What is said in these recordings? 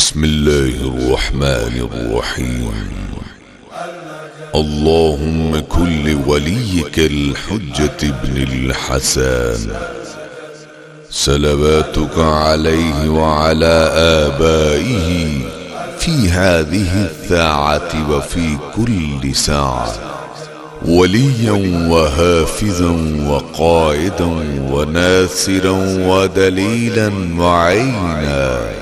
بسم الله الرحمن الرحيم. اللهم كل وليك الحجة ابن الحسن. سلواتك عليه وعلى آبائه في هذه الساعة وفي كل ساعة. وليا وهافذا وقائدا وناصرا ودليلا وعينا.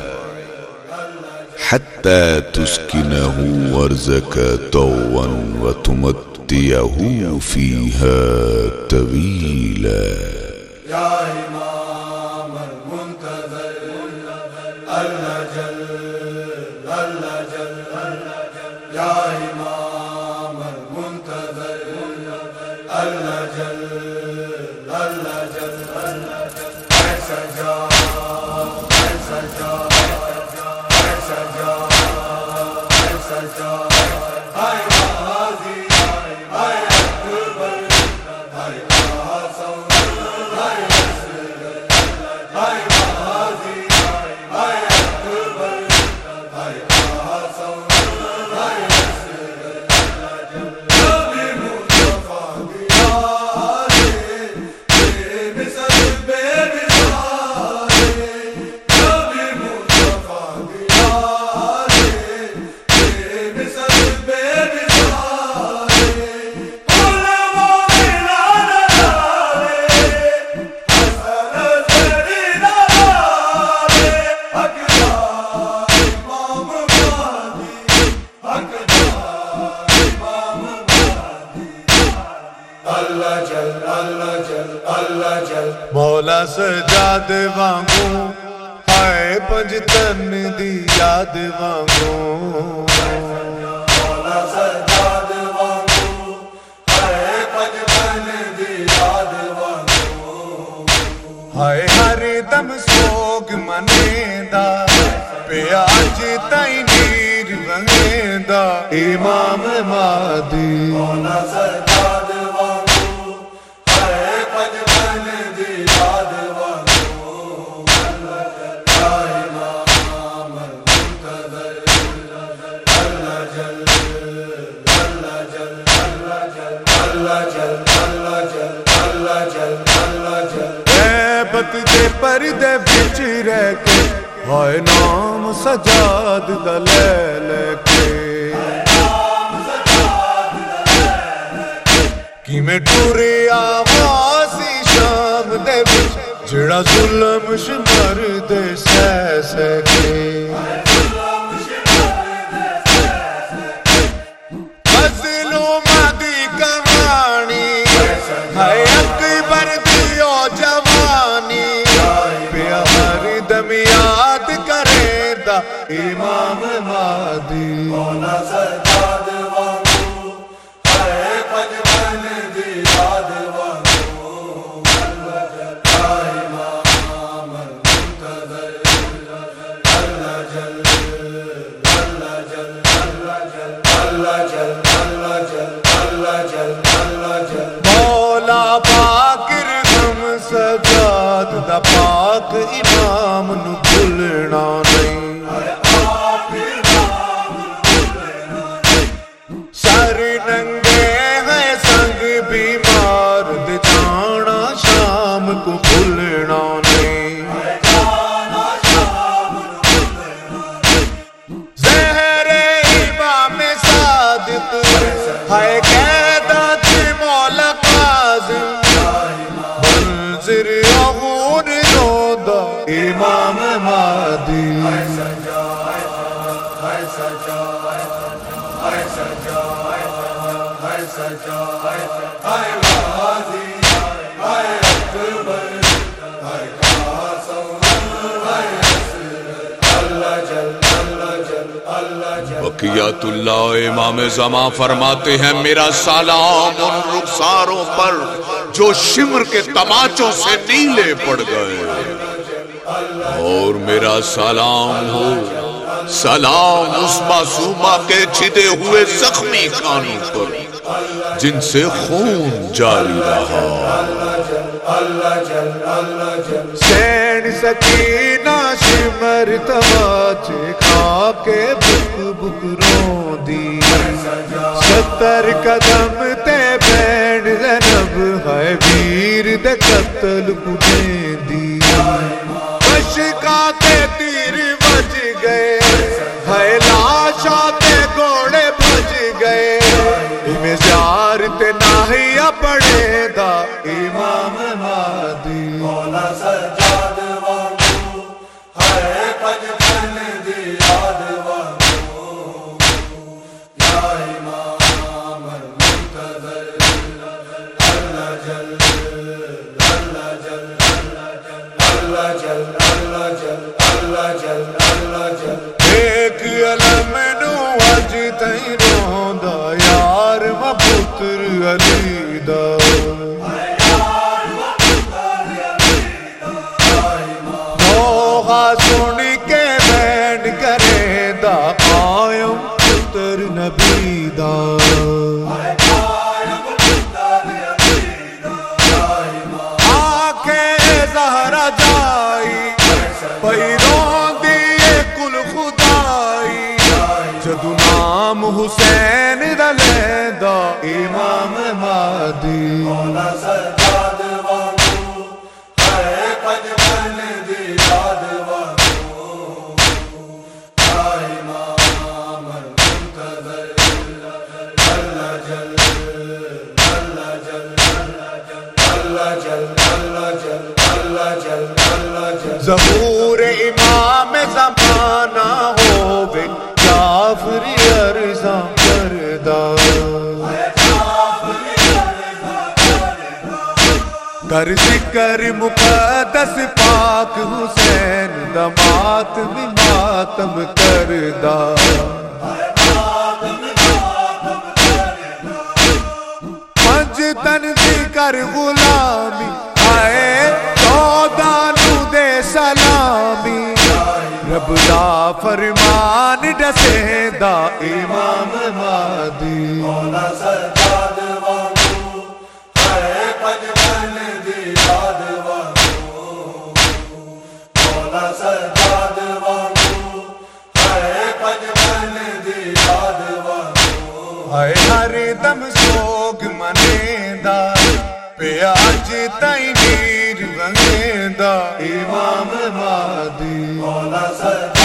حتى تسكنه ورزك طوا وتمتيه فيها طويلا. يا إمام المنتظر الله جل الله جل. يا إمام ایسا اللہ جل اللہ جل اللہ جل۔ مولا سجاد وانگو ہائے پنج تن دی یاد وانگو۔ مولا سجاد وانگو ہائے پنجتن دی یاد وانگو۔ ہائے ہر دم سوگ منیدا پیا اج تائیں نیر ونگیدا امام مادی مولا سجاد غیبت دے پردے وچ رہ کے، ہائے نام سجاد دا لے لے کے۔ کیویں ٹورے آواسی شام دے وچ، جڑا ظلم شمر دے سہ سہ کے۔ ہائے اکبر دیو جوانی پیار دم یاد کرے دا امام مادی مولا سجاد پاک امام نو بھولنا نہیں۔ سر ننگے ہیں سنگ بیمار دے جانا شام کو۔ اللہ جل اللہ جل بقیات اللہ امام زمان فرماتے ہیں، میرا سلام ان رخساروں پر جو شمر کے تماچوں سے نیلے پڑ گئے۔ اور میرا سلام ہو۔ سلام اس معصومہ کے چھدے ہوئے زخمی کانی پر، جن سے خون جاری رہا۔ سین سکینہ شمر تماچے کھا کے بک بک رو دی۔ ستر قدم تے قتل مجھے دیا۔ کا جل اللہ جل۔ ظہور امام زمانہ ہووے کافر عرضہ کردہ۔ کر ذکر مقدس پاک حسین دمات میں ماتم کردہ۔ پنج تن ذکر غلامی فرمان ڈسے دا امام مادی مولا سجاد وانگو ہے ہر دم سوگ منے دا پیاج تائیں نیر رنگے دا امام مادی مولا سجاد